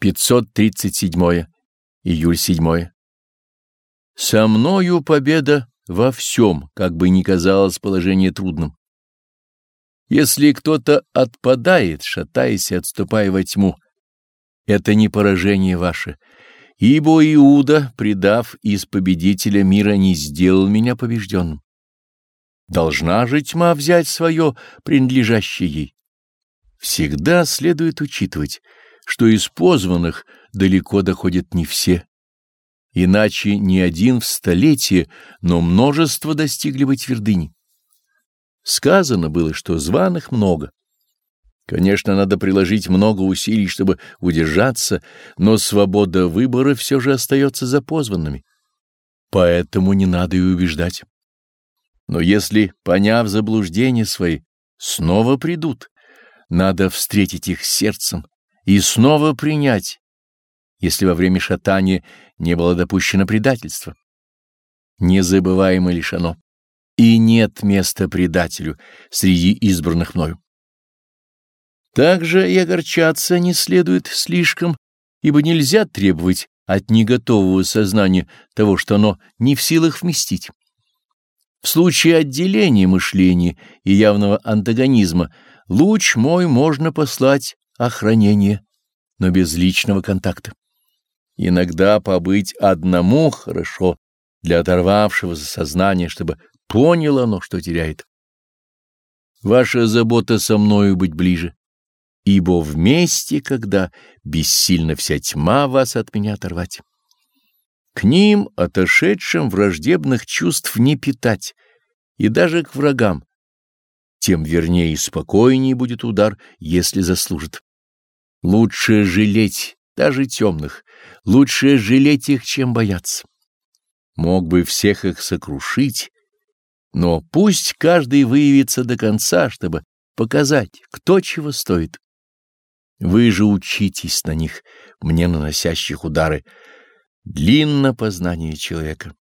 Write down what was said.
537 июль 7 Со мною победа во всем, как бы ни казалось положение трудным. Если кто-то отпадает, шатаясь и отступая во тьму, это не поражение ваше, ибо Иуда, предав из победителя мира, не сделал меня побежденным. Должна же тьма взять свое, принадлежащее ей. Всегда следует учитывать, что из позванных далеко доходят не все. Иначе не один в столетие, но множество достигли бы твердыни. Сказано было, что званых много. Конечно, надо приложить много усилий, чтобы удержаться, но свобода выбора все же остается за позванными. Поэтому не надо и убеждать. Но если, поняв заблуждения свои, снова придут, надо встретить их сердцем, и снова принять, если во время шатания не было допущено предательства. Незабываемо лишь оно. И нет места предателю среди избранных мною. Также и огорчаться не следует слишком, ибо нельзя требовать от неготового сознания того, что оно не в силах вместить. В случае отделения мышления и явного антагонизма луч мой можно послать охранение, но без личного контакта. Иногда побыть одному хорошо для оторвавшегося сознания, чтобы поняло оно, что теряет. Ваша забота со мною быть ближе, ибо вместе, когда бессильно вся тьма вас от меня оторвать. К ним, отошедшим враждебных чувств, не питать, и даже к врагам, тем вернее и спокойнее будет удар, если заслужит. Лучше жалеть даже темных, лучше жалеть их, чем бояться. Мог бы всех их сокрушить, но пусть каждый выявится до конца, чтобы показать, кто чего стоит. Вы же учитесь на них, мне наносящих удары. Длинно познание человека.